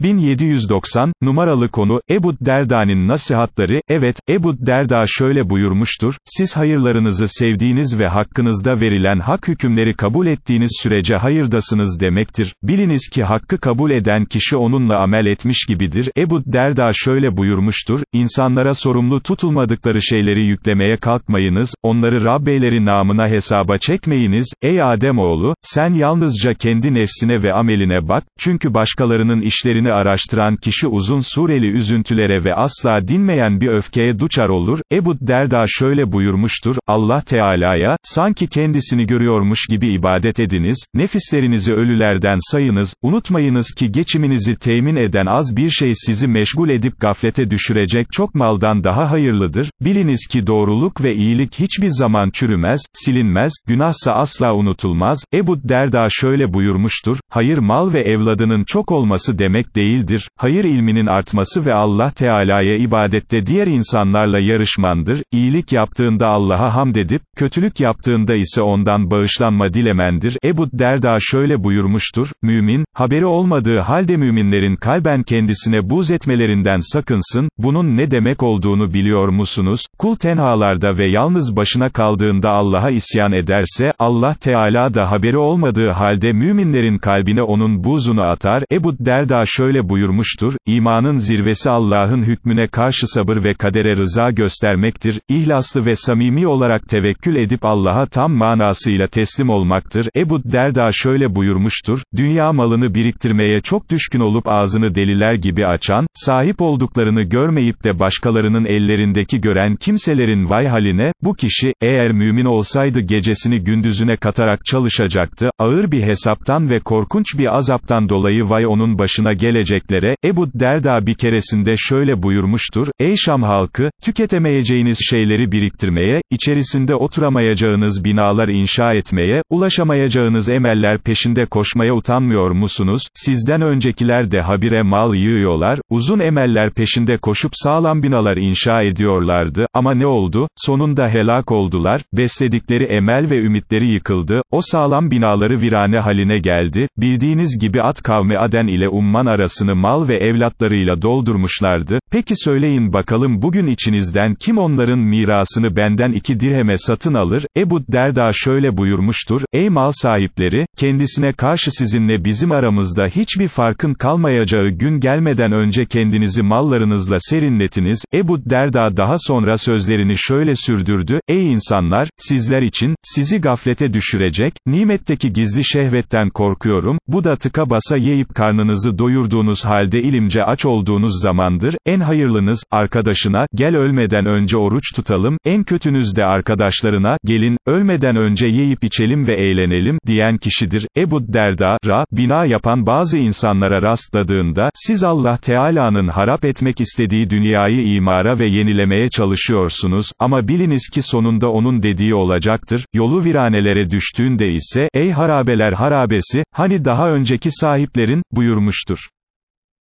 1790, numaralı konu, Ebu Derda'nın nasihatları, evet, Ebu Derda şöyle buyurmuştur, siz hayırlarınızı sevdiğiniz ve hakkınızda verilen hak hükümleri kabul ettiğiniz sürece hayırdasınız demektir, biliniz ki hakkı kabul eden kişi onunla amel etmiş gibidir, Ebu Derda şöyle buyurmuştur, insanlara sorumlu tutulmadıkları şeyleri yüklemeye kalkmayınız, onları Rabbeyleri namına hesaba çekmeyiniz, ey Ademoğlu, sen yalnızca kendi nefsine ve ameline bak, çünkü başkalarının işlerini kendini araştıran kişi uzun sureli üzüntülere ve asla dinmeyen bir öfkeye duçar olur, Ebu Derda şöyle buyurmuştur, Allah Teala'ya, sanki kendisini görüyormuş gibi ibadet ediniz, nefislerinizi ölülerden sayınız, unutmayınız ki geçiminizi temin eden az bir şey sizi meşgul edip gaflete düşürecek çok maldan daha hayırlıdır, biliniz ki doğruluk ve iyilik hiçbir zaman çürümez, silinmez, günahsa asla unutulmaz, Ebu Derda şöyle buyurmuştur, hayır mal ve evladının çok olması demek değildir, hayır ilminin artması ve Allah Teala'ya ibadette diğer insanlarla yarışmandır, iyilik yaptığında Allah'a hamd edip, kötülük yaptığında ise ondan bağışlanma dilemendir. Ebu Derda şöyle buyurmuştur, mümin, haberi olmadığı halde müminlerin kalben kendisine buz etmelerinden sakınsın, bunun ne demek olduğunu biliyor musunuz? Kul tenhalarda ve yalnız başına kaldığında Allah'a isyan ederse, Allah Teala da haberi olmadığı halde müminlerin kalbine onun buzunu atar. Ebu Derda şöyle şöyle buyurmuştur, imanın zirvesi Allah'ın hükmüne karşı sabır ve kadere rıza göstermektir, ihlaslı ve samimi olarak tevekkül edip Allah'a tam manasıyla teslim olmaktır. Ebu Derda şöyle buyurmuştur, dünya malını biriktirmeye çok düşkün olup ağzını deliler gibi açan, sahip olduklarını görmeyip de başkalarının ellerindeki gören kimselerin vay haline, bu kişi, eğer mümin olsaydı gecesini gündüzüne katarak çalışacaktı, ağır bir hesaptan ve korkunç bir azaptan dolayı vay onun başına gelecek, geleceklere, Ebu Derda bir keresinde şöyle buyurmuştur, Ey Şam halkı, tüketemeyeceğiniz şeyleri biriktirmeye, içerisinde oturamayacağınız binalar inşa etmeye, ulaşamayacağınız emeller peşinde koşmaya utanmıyor musunuz? Sizden öncekiler de habire mal yığıyorlar, uzun emeller peşinde koşup sağlam binalar inşa ediyorlardı, ama ne oldu? Sonunda helak oldular, besledikleri emel ve ümitleri yıkıldı, o sağlam binaları virane haline geldi, bildiğiniz gibi at kavmi Aden ile Umman arasında, arasını mal ve evlatlarıyla doldurmuşlardı, peki söyleyin bakalım bugün içinizden kim onların mirasını benden iki dirheme satın alır, Ebu Derda şöyle buyurmuştur, ey mal sahipleri, kendisine karşı sizinle bizim aramızda hiçbir farkın kalmayacağı gün gelmeden önce kendinizi mallarınızla serinletiniz, Ebu Derda daha sonra sözlerini şöyle sürdürdü, ey insanlar, sizler için, sizi gaflete düşürecek, nimetteki gizli şehvetten korkuyorum, bu da tıka basa yiyip karnınızı doyurduğunuz, olduğunuz halde ilimce aç olduğunuz zamandır, en hayırlınız, arkadaşına, gel ölmeden önce oruç tutalım, en kötünüz de arkadaşlarına, gelin, ölmeden önce yiyip içelim ve eğlenelim, diyen kişidir. Ebu Derda, Ra, bina yapan bazı insanlara rastladığında, siz Allah Teala'nın harap etmek istediği dünyayı imara ve yenilemeye çalışıyorsunuz, ama biliniz ki sonunda onun dediği olacaktır, yolu viranelere düştüğünde ise, ey harabeler harabesi, hani daha önceki sahiplerin, buyurmuştur.